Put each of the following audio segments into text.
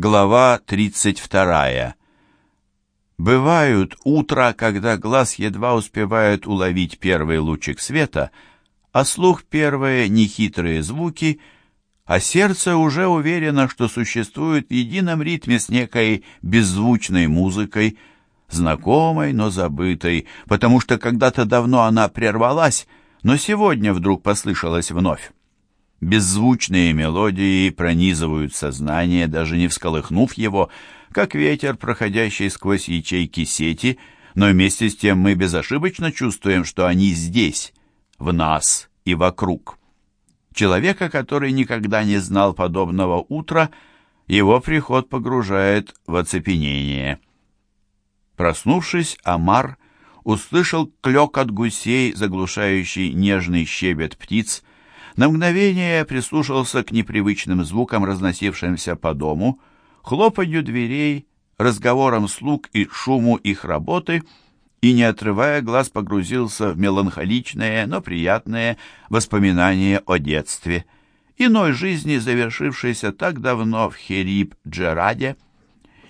Глава 32. Бывают утра, когда глаз едва успевает уловить первый лучик света, а слух первые нехитрые звуки, а сердце уже уверено, что существует в едином ритме с некой беззвучной музыкой, знакомой, но забытой, потому что когда-то давно она прервалась, но сегодня вдруг послышалась вновь. Беззвучные мелодии пронизывают сознание, даже не всколыхнув его, как ветер, проходящий сквозь ячейки сети, но вместе с тем мы безошибочно чувствуем, что они здесь, в нас и вокруг. Человека, который никогда не знал подобного утра, его приход погружает в оцепенение. Проснувшись, Амар услышал клёк от гусей, заглушающий нежный щебет птиц, на мгновение прислушался к непривычным звукам, разносившимся по дому, хлопанью дверей, разговорам слуг и шуму их работы, и, не отрывая глаз, погрузился в меланхоличное, но приятное воспоминание о детстве, иной жизни, завершившейся так давно в Хериб-Джераде.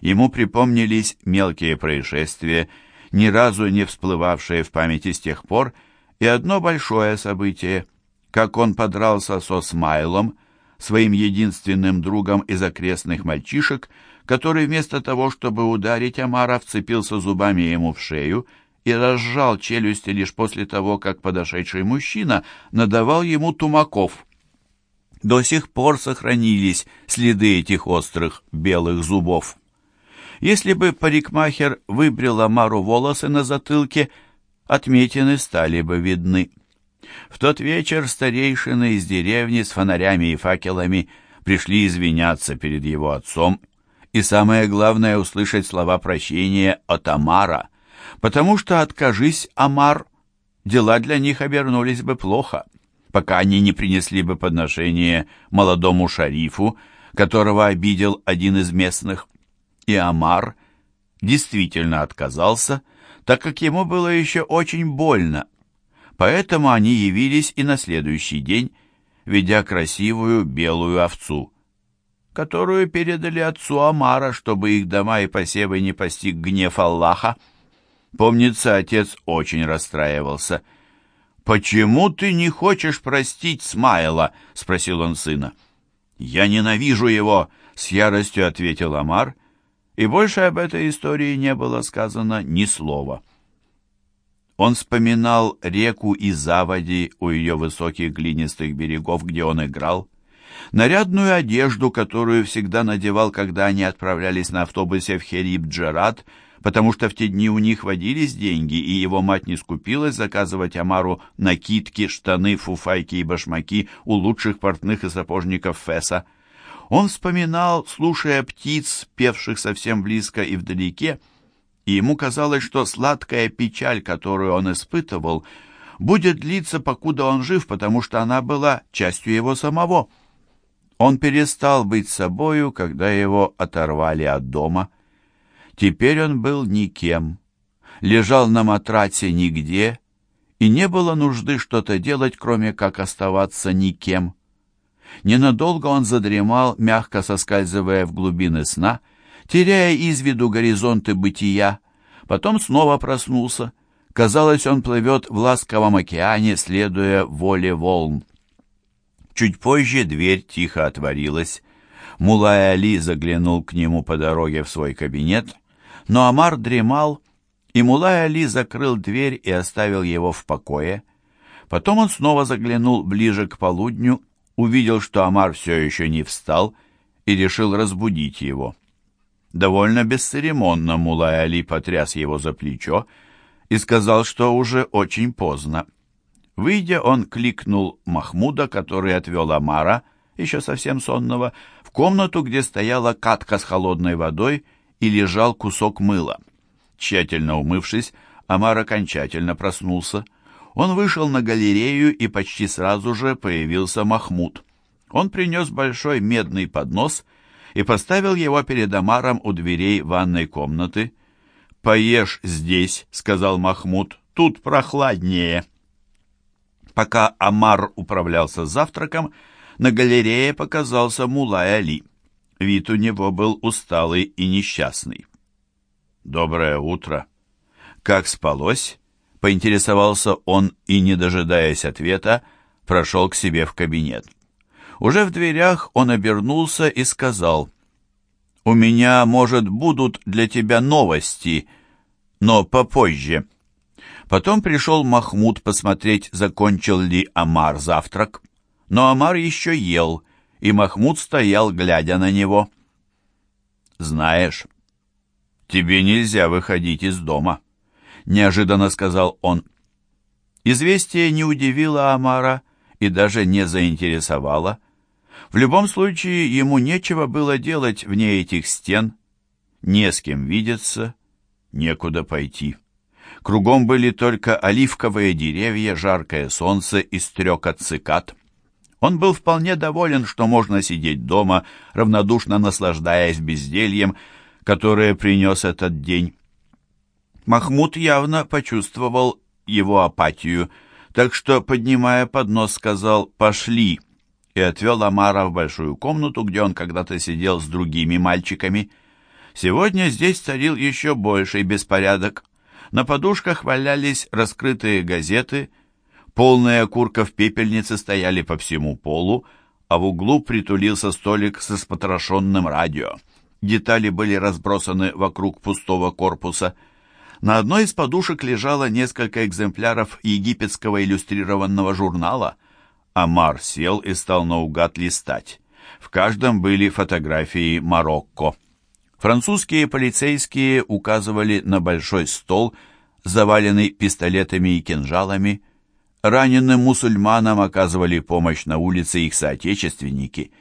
Ему припомнились мелкие происшествия, ни разу не всплывавшие в памяти с тех пор, и одно большое событие — как он подрался со Смайлом, своим единственным другом из окрестных мальчишек, который вместо того, чтобы ударить Амара, вцепился зубами ему в шею и разжал челюсти лишь после того, как подошедший мужчина надавал ему тумаков. До сих пор сохранились следы этих острых белых зубов. Если бы парикмахер выбрил Амару волосы на затылке, отметины стали бы видны. В тот вечер старейшины из деревни с фонарями и факелами пришли извиняться перед его отцом, и самое главное услышать слова прощения от Амара, потому что, откажись, Амар, дела для них обернулись бы плохо, пока они не принесли бы подношение молодому шарифу, которого обидел один из местных. И Амар действительно отказался, так как ему было еще очень больно, Поэтому они явились и на следующий день, ведя красивую белую овцу, которую передали отцу Амара, чтобы их дома и посевы не постиг гнев Аллаха. Помнится, отец очень расстраивался. «Почему ты не хочешь простить Смайла?» — спросил он сына. «Я ненавижу его!» — с яростью ответил Амар, и больше об этой истории не было сказано ни слова. Он вспоминал реку и заводи у ее высоких глинистых берегов, где он играл, нарядную одежду, которую всегда надевал, когда они отправлялись на автобусе в Хериб-Джерат, потому что в те дни у них водились деньги, и его мать не скупилась заказывать Амару накидки, штаны, фуфайки и башмаки у лучших портных и сапожников Феса. Он вспоминал, слушая птиц, певших совсем близко и вдалеке, и ему казалось, что сладкая печаль, которую он испытывал, будет длиться, покуда он жив, потому что она была частью его самого. Он перестал быть собою, когда его оторвали от дома. Теперь он был никем, лежал на матрасе нигде, и не было нужды что-то делать, кроме как оставаться никем. Ненадолго он задремал, мягко соскальзывая в глубины сна, теряя из виду горизонты бытия. Потом снова проснулся. Казалось, он плывет в ласковом океане, следуя воле волн. Чуть позже дверь тихо отворилась. Мулай Али заглянул к нему по дороге в свой кабинет, но Амар дремал, и Мулай Али закрыл дверь и оставил его в покое. Потом он снова заглянул ближе к полудню, увидел, что Амар все еще не встал, и решил разбудить его. Довольно бесцеремонно Мулай Али потряс его за плечо и сказал, что уже очень поздно. Выйдя, он кликнул Махмуда, который отвел Амара, еще совсем сонного, в комнату, где стояла катка с холодной водой и лежал кусок мыла. Тщательно умывшись, Амар окончательно проснулся. Он вышел на галерею, и почти сразу же появился Махмуд. Он принес большой медный поднос — и поставил его перед Амаром у дверей ванной комнаты. «Поешь здесь», — сказал Махмуд, — «тут прохладнее». Пока Амар управлялся завтраком, на галерее показался Мулай Али. Вид у него был усталый и несчастный. «Доброе утро!» «Как спалось?» — поинтересовался он и, не дожидаясь ответа, прошел к себе в кабинет. Уже в дверях он обернулся и сказал, «У меня, может, будут для тебя новости, но попозже». Потом пришел Махмуд посмотреть, закончил ли Амар завтрак. Но Амар еще ел, и Махмуд стоял, глядя на него. «Знаешь, тебе нельзя выходить из дома», — неожиданно сказал он. Известие не удивило Амара и даже не заинтересовало. В любом случае, ему нечего было делать вне этих стен, не с кем видеться, некуда пойти. Кругом были только оливковые деревья, жаркое солнце и стрекот цикад. Он был вполне доволен, что можно сидеть дома, равнодушно наслаждаясь бездельем, которое принес этот день. Махмуд явно почувствовал его апатию, так что, поднимая поднос, сказал «пошли» и отвел Амара в большую комнату, где он когда-то сидел с другими мальчиками. Сегодня здесь царил еще больший беспорядок. На подушках валялись раскрытые газеты, полные окурков пепельницы стояли по всему полу, а в углу притулился столик со спотрошенным радио. Детали были разбросаны вокруг пустого корпуса. На одной из подушек лежало несколько экземпляров египетского иллюстрированного журнала. Амар сел и стал наугад листать. В каждом были фотографии Марокко. Французские полицейские указывали на большой стол, заваленный пистолетами и кинжалами. Раненым мусульманам оказывали помощь на улице их соотечественники.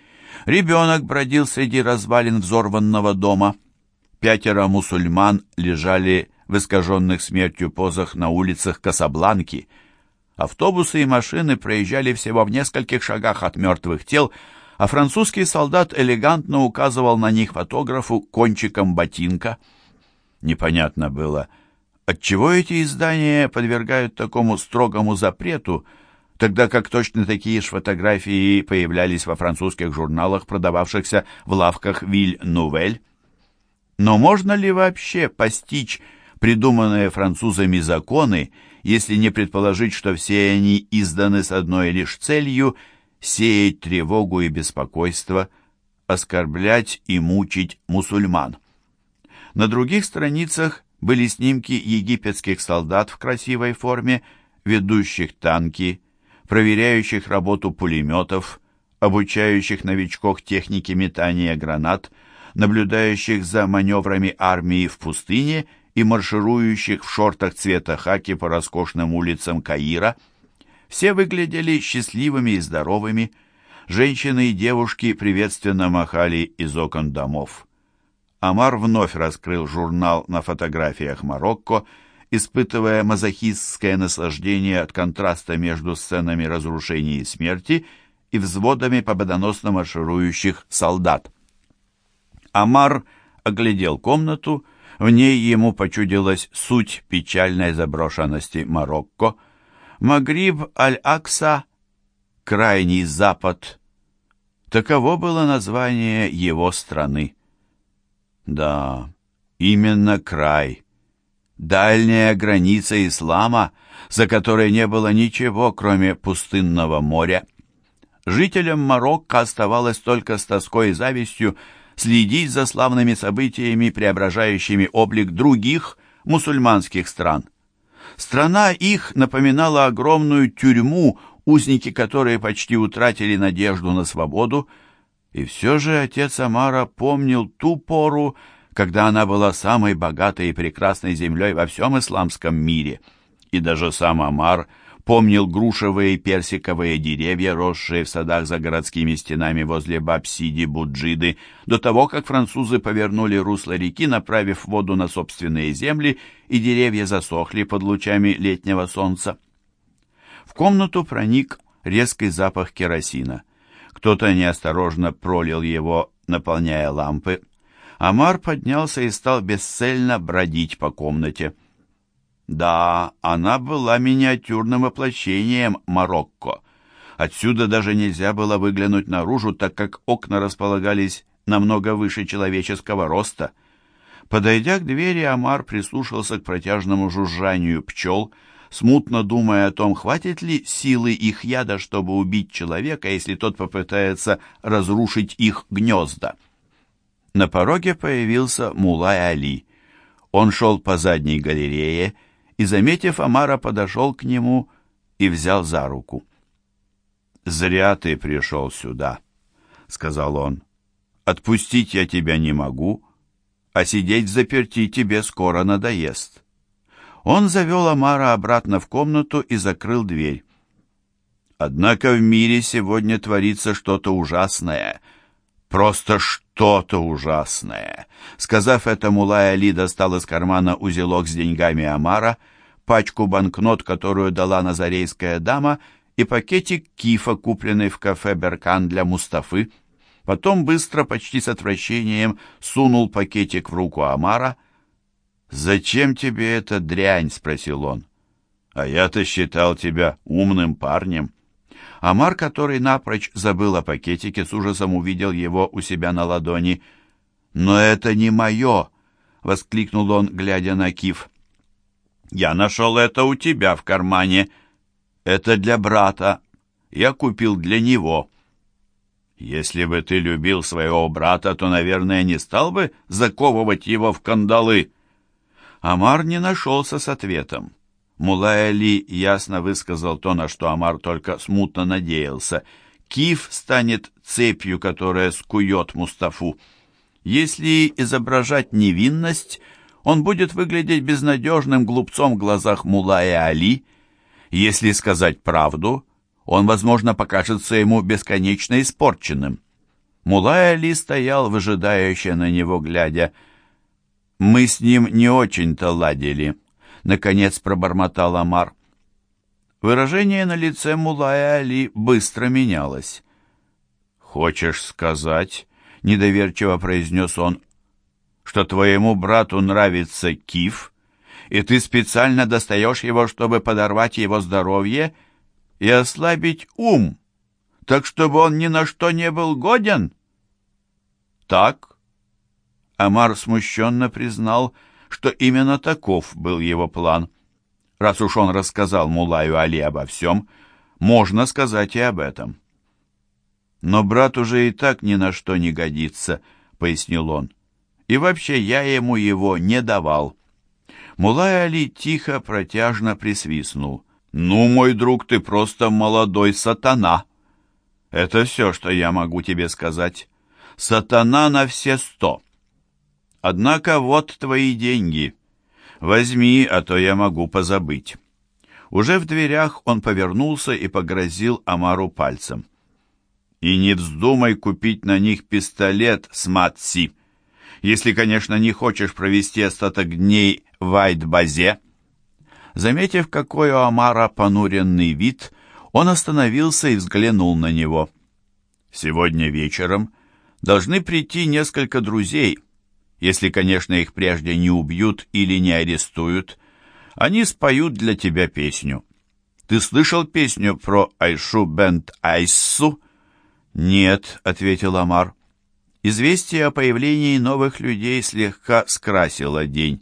Ребенок бродил среди развалин взорванного дома. Пятеро мусульман лежали в искаженных смертью позах на улицах Касабланки. Автобусы и машины проезжали всего в нескольких шагах от мертвых тел, а французский солдат элегантно указывал на них фотографу кончиком ботинка. Непонятно было, отчего эти издания подвергают такому строгому запрету, тогда как точно такие же фотографии появлялись во французских журналах, продававшихся в лавках Виль-Нувель. Но можно ли вообще постичь придуманные французами законы, если не предположить, что все они изданы с одной лишь целью – сеять тревогу и беспокойство, оскорблять и мучить мусульман. На других страницах были снимки египетских солдат в красивой форме, ведущих танки, проверяющих работу пулеметов, обучающих новичков технике метания гранат, наблюдающих за маневрами армии в пустыне и марширующих в шортах цвета хаки по роскошным улицам Каира – все выглядели счастливыми и здоровыми. Женщины и девушки приветственно махали из окон домов. Амар вновь раскрыл журнал на фотографиях Марокко, испытывая мазохистское наслаждение от контраста между сценами разрушения и смерти и взводами победоносно марширующих солдат. Амар оглядел комнату, в ней ему почудилась суть печальной заброшенности Марокко – Магриб Аль-Акса, Крайний Запад. Таково было название его страны. Да, именно край. Дальняя граница ислама, за которой не было ничего, кроме пустынного моря. Жителям Марокко оставалось только с тоской и завистью следить за славными событиями, преображающими облик других мусульманских стран – Страна их напоминала огромную тюрьму, узники которой почти утратили надежду на свободу, и все же отец Амара помнил ту пору, когда она была самой богатой и прекрасной землей во всем исламском мире. И даже сам Амар – помнил грушевые и персиковые деревья, росшие в садах за городскими стенами возле Бабсиди, Буджиды, до того, как французы повернули русло реки, направив воду на собственные земли, и деревья засохли под лучами летнего солнца. В комнату проник резкий запах керосина. Кто-то неосторожно пролил его, наполняя лампы. Амар поднялся и стал бесцельно бродить по комнате. Да, она была миниатюрным воплощением Марокко. Отсюда даже нельзя было выглянуть наружу, так как окна располагались намного выше человеческого роста. Подойдя к двери, Амар прислушался к протяжному жужжанию пчел, смутно думая о том, хватит ли силы их яда, чтобы убить человека, если тот попытается разрушить их гнезда. На пороге появился Мулай Али. Он шел по задней галерее и, заметив Амара, подошел к нему и взял за руку. «Зря ты пришел сюда», — сказал он. «Отпустить я тебя не могу, а сидеть заперти тебе скоро надоест». Он завел Амара обратно в комнату и закрыл дверь. Однако в мире сегодня творится что-то ужасное. Просто что-то ужасное. Сказав это, Мулай Али достал из кармана узелок с деньгами Амара, пачку банкнот, которую дала назарейская дама, и пакетик кифа, купленный в кафе «Беркан» для Мустафы. Потом быстро, почти с отвращением, сунул пакетик в руку Амара — «Зачем тебе эта дрянь?» — спросил он. «А я-то считал тебя умным парнем». Амар, который напрочь забыл о пакетике, с ужасом увидел его у себя на ладони. «Но это не мое!» — воскликнул он, глядя на Киф. «Я нашел это у тебя в кармане. Это для брата. Я купил для него». «Если бы ты любил своего брата, то, наверное, не стал бы заковывать его в кандалы». Амар не нашелся с ответом. Мулай Али ясно высказал то, на что Амар только смутно надеялся. Киф станет цепью, которая скует Мустафу. Если изображать невинность, он будет выглядеть безнадежным глупцом в глазах Мулая Али. Если сказать правду, он, возможно, покажется ему бесконечно испорченным. Мулай Али стоял, выжидающе на него глядя, — «Мы с ним не очень-то ладили», — наконец пробормотал Амар. Выражение на лице Мулая Али быстро менялось. «Хочешь сказать?» — недоверчиво произнес он, «что твоему брату нравится киф, и ты специально достаешь его, чтобы подорвать его здоровье и ослабить ум, так чтобы он ни на что не был годен?» «Так?» Амар смущенно признал, что именно таков был его план. Раз уж он рассказал Мулаю Али обо всем, можно сказать и об этом. «Но брат уже и так ни на что не годится», — пояснил он. «И вообще я ему его не давал». Мулай Али тихо, протяжно присвистнул. «Ну, мой друг, ты просто молодой сатана!» «Это все, что я могу тебе сказать. Сатана на все сто!» Однако вот твои деньги. Возьми, а то я могу позабыть». Уже в дверях он повернулся и погрозил Амару пальцем. «И не вздумай купить на них пистолет с Матси, если, конечно, не хочешь провести остаток дней в Айт-базе». Заметив, какой у Амара понуренный вид, он остановился и взглянул на него. «Сегодня вечером должны прийти несколько друзей, если, конечно, их прежде не убьют или не арестуют, они споют для тебя песню. Ты слышал песню про Айшу Бент Айссу? Нет, ответил Амар. Известие о появлении новых людей слегка скрасило день.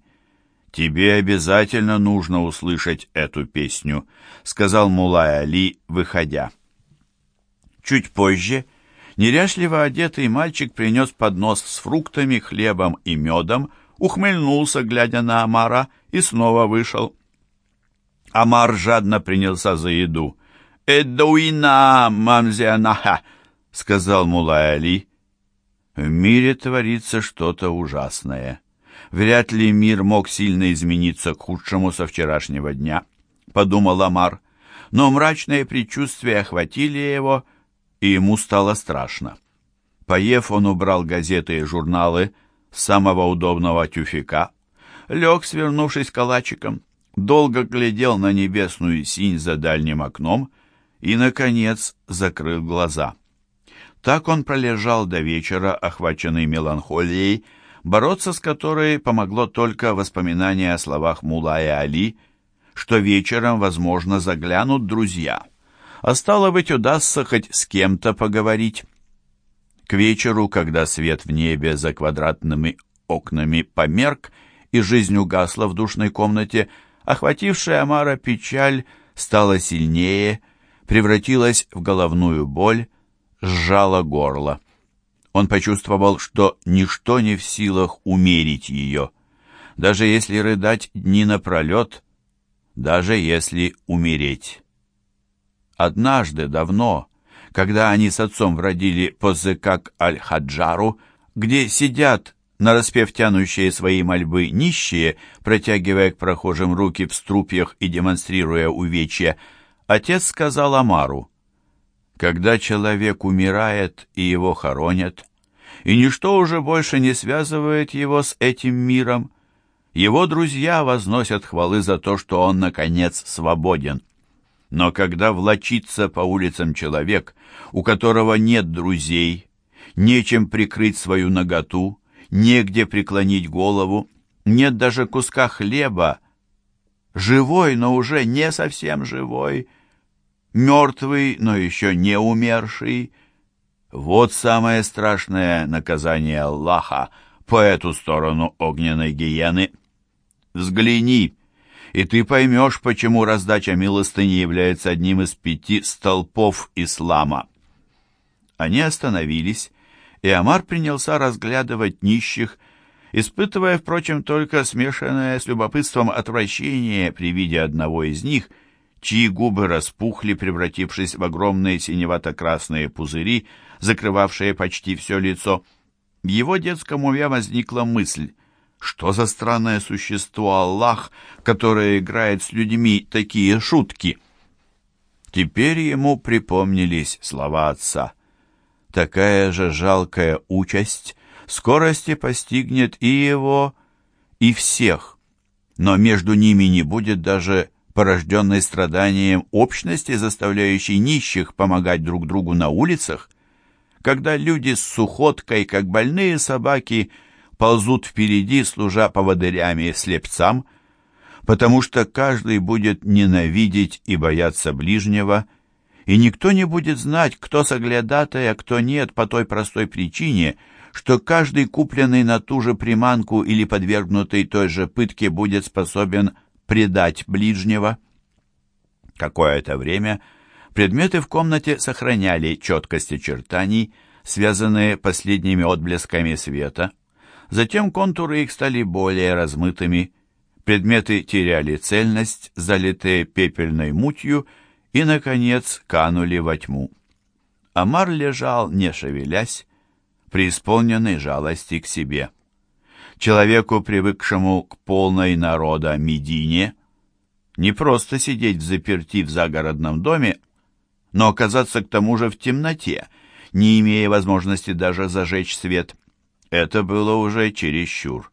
«Тебе обязательно нужно услышать эту песню», — сказал Мулай Али, выходя. Чуть позже Неряшливо одетый мальчик принес поднос с фруктами, хлебом и медом, ухмыльнулся, глядя на Амара, и снова вышел. Амар жадно принялся за еду. «Эдуина, мамзианаха!» — сказал Мулай Али. «В мире творится что-то ужасное. Вряд ли мир мог сильно измениться к худшему со вчерашнего дня», — подумал Амар. Но мрачные предчувствия охватили его, — и ему стало страшно. Поев, он убрал газеты и журналы с самого удобного тюфика, лег, свернувшись калачиком, долго глядел на небесную синь за дальним окном и, наконец, закрыл глаза. Так он пролежал до вечера, охваченный меланхолией, бороться с которой помогло только воспоминание о словах Мулая Али, что вечером, возможно, заглянут друзья — а стало быть, удастся хоть с кем-то поговорить. К вечеру, когда свет в небе за квадратными окнами померк и жизнь угасла в душной комнате, охватившая Амара печаль стала сильнее, превратилась в головную боль, сжала горло. Он почувствовал, что ничто не в силах умерить ее, даже если рыдать дни напролет, даже если умереть. Однажды, давно, когда они с отцом бродили по Зекак Аль-Хаджару, где сидят, нараспев тянущие свои мольбы нищие, протягивая к прохожим руки в струпьях и демонстрируя увечья, отец сказал Амару, «Когда человек умирает и его хоронят, и ничто уже больше не связывает его с этим миром, его друзья возносят хвалы за то, что он, наконец, свободен». Но когда влочится по улицам человек, у которого нет друзей, нечем прикрыть свою наготу, негде преклонить голову, нет даже куска хлеба, живой, но уже не совсем живой, мертвый, но еще не умерший, вот самое страшное наказание Аллаха по эту сторону огненной гиены. Взгляни, и ты поймешь, почему раздача милостыни является одним из пяти столпов ислама. Они остановились, и Амар принялся разглядывать нищих, испытывая, впрочем, только смешанное с любопытством отвращение при виде одного из них, чьи губы распухли, превратившись в огромные синевато-красные пузыри, закрывавшие почти все лицо. В его детском уме возникла мысль — что за странное существо Аллах, которое играет с людьми такие шутки? Теперь ему припомнились слова отца. Такая же жалкая участь скорости постигнет и его, и всех. Но между ними не будет даже порожденной страданием общности, заставляющей нищих помогать друг другу на улицах, когда люди с сухоткой, как больные собаки, ползут впереди, служа поводырями слепцам, потому что каждый будет ненавидеть и бояться ближнего, и никто не будет знать, кто соглядатай, а кто нет, по той простой причине, что каждый купленный на ту же приманку или подвергнутый той же пытке будет способен предать ближнего. Какое-то время предметы в комнате сохраняли четкость очертаний, связанные последними отблесками света, Затем контуры их стали более размытыми, предметы теряли цельность, залитые пепельной мутью, и, наконец, канули во тьму. Амар лежал, не шевелясь, преисполненный жалости к себе. Человеку, привыкшему к полной народа Медине, не просто сидеть в заперти в загородном доме, но оказаться к тому же в темноте, не имея возможности даже зажечь свет – это было уже чересчур.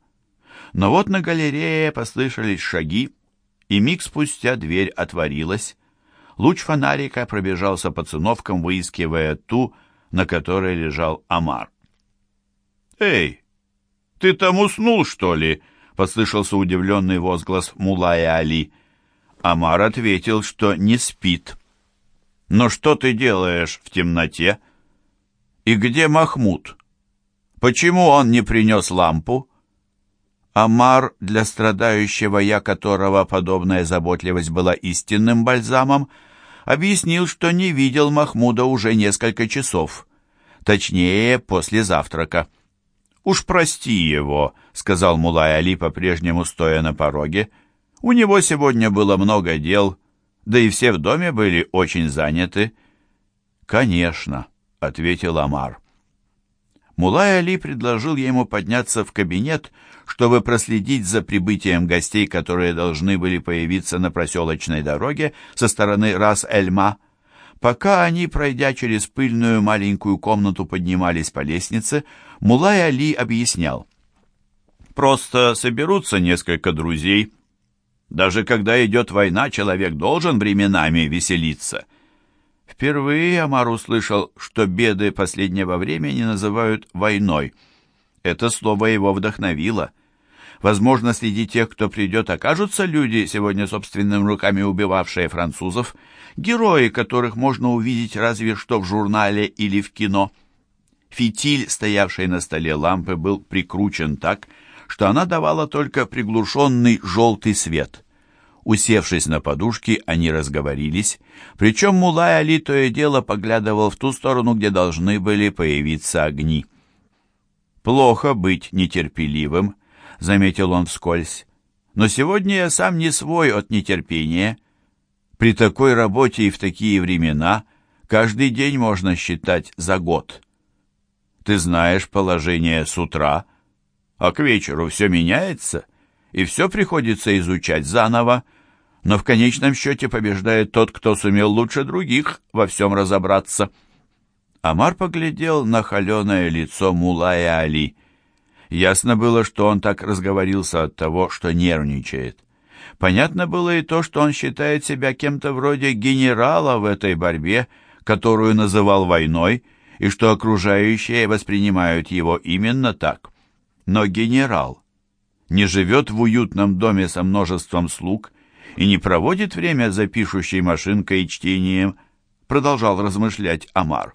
Но вот на галерее послышались шаги, и миг спустя дверь отворилась. Луч фонарика пробежался по циновкам, выискивая ту, на которой лежал Амар. «Эй, ты там уснул, что ли?» — послышался удивленный возглас Мулая Али. Амар ответил, что не спит. «Но что ты делаешь в темноте?» «И где Махмуд?» Почему он не принес лампу? Амар, для страдающего я которого подобная заботливость была истинным бальзамом, объяснил, что не видел Махмуда уже несколько часов, точнее, после завтрака. «Уж прости его», — сказал Мулай Али, по-прежнему стоя на пороге. «У него сегодня было много дел, да и все в доме были очень заняты». «Конечно», — ответил Амар. Мулай Али предложил ему подняться в кабинет, чтобы проследить за прибытием гостей, которые должны были появиться на проселочной дороге со стороны Рас-Эльма. Пока они, пройдя через пыльную маленькую комнату, поднимались по лестнице, Мулай Али объяснял. «Просто соберутся несколько друзей. Даже когда идет война, человек должен временами веселиться». Впервые Амар услышал, что беды последнего времени называют войной. Это слово его вдохновило. Возможно, среди тех, кто придет, окажутся люди, сегодня собственными руками убивавшие французов, герои, которых можно увидеть разве что в журнале или в кино. Фитиль, стоявший на столе лампы, был прикручен так, что она давала только приглушенный желтый свет. Усевшись на подушки, они разговорились, причем Мулай Али то и дело поглядывал в ту сторону, где должны были появиться огни. «Плохо быть нетерпеливым», — заметил он вскользь. «Но сегодня я сам не свой от нетерпения. При такой работе и в такие времена каждый день можно считать за год. Ты знаешь положение с утра, а к вечеру все меняется, и все приходится изучать заново, но в конечном счете побеждает тот, кто сумел лучше других во всем разобраться». Амар поглядел на холеное лицо Мулая Али. Ясно было, что он так разговорился от того, что нервничает. Понятно было и то, что он считает себя кем-то вроде генерала в этой борьбе, которую называл войной, и что окружающие воспринимают его именно так. Но генерал не живет в уютном доме со множеством слуг и не проводит время за пишущей машинкой и чтением, продолжал размышлять Амар.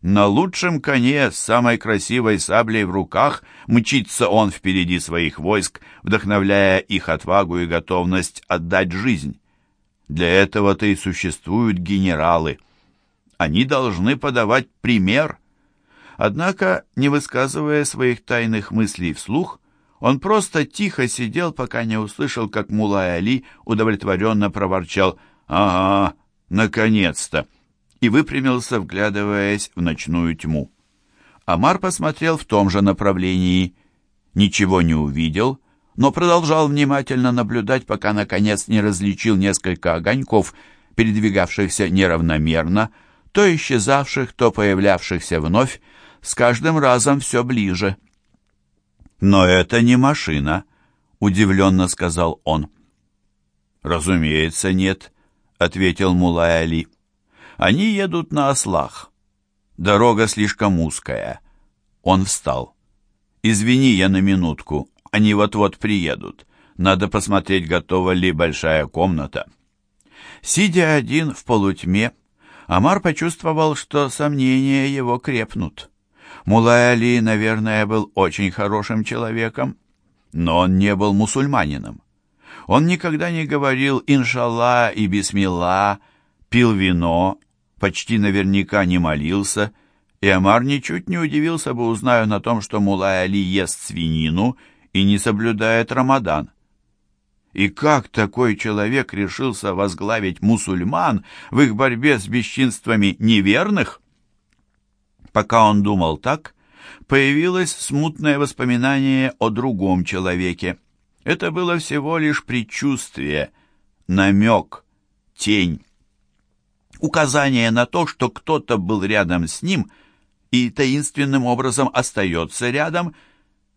На лучшем коне с самой красивой саблей в руках мчится он впереди своих войск, вдохновляя их отвагу и готовность отдать жизнь. Для этого-то и существуют генералы. Они должны подавать пример. Однако, не высказывая своих тайных мыслей вслух, он просто тихо сидел, пока не услышал, как Мулай Али удовлетворенно проворчал «Ага, наконец-то!» и выпрямился, вглядываясь в ночную тьму. Амар посмотрел в том же направлении, ничего не увидел, но продолжал внимательно наблюдать, пока, наконец, не различил несколько огоньков, передвигавшихся неравномерно, то исчезавших, то появлявшихся вновь, с каждым разом все ближе. «Но это не машина», — удивленно сказал он. «Разумеется, нет», — ответил Мулай Али. Они едут на ослах. Дорога слишком узкая. Он встал. «Извини, я на минутку. Они вот-вот приедут. Надо посмотреть, готова ли большая комната». Сидя один в полутьме, Амар почувствовал, что сомнения его крепнут. Мулай Али, наверное, был очень хорошим человеком, но он не был мусульманином. Он никогда не говорил «иншалла» и «бисмилла», пил вино почти наверняка не молился, и Амар ничуть не удивился бы, узнав на том, что Мулай Али ест свинину и не соблюдает Рамадан. И как такой человек решился возглавить мусульман в их борьбе с бесчинствами неверных? Пока он думал так, появилось смутное воспоминание о другом человеке. Это было всего лишь предчувствие, намек, тень указание на то, что кто-то был рядом с ним и таинственным образом остается рядом,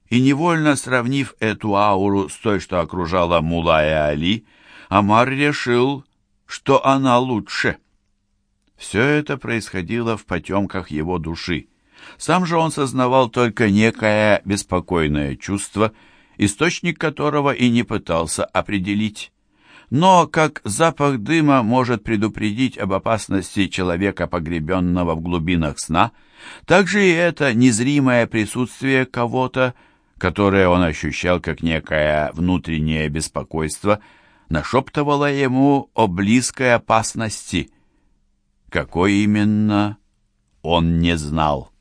и невольно сравнив эту ауру с той, что окружала Мулая Али, Амар решил, что она лучше. Все это происходило в потемках его души. Сам же он сознавал только некое беспокойное чувство, источник которого и не пытался определить. Но как запах дыма может предупредить об опасности человека, погребенного в глубинах сна, так же и это незримое присутствие кого-то, которое он ощущал как некое внутреннее беспокойство, нашептывало ему о близкой опасности. Какой именно, он не знал.